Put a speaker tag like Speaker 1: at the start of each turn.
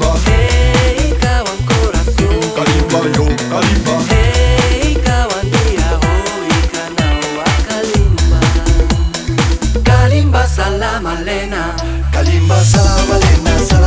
Speaker 1: calimba. Hey, caguan corazón. Un calimba salamalena. Calimba salamalena.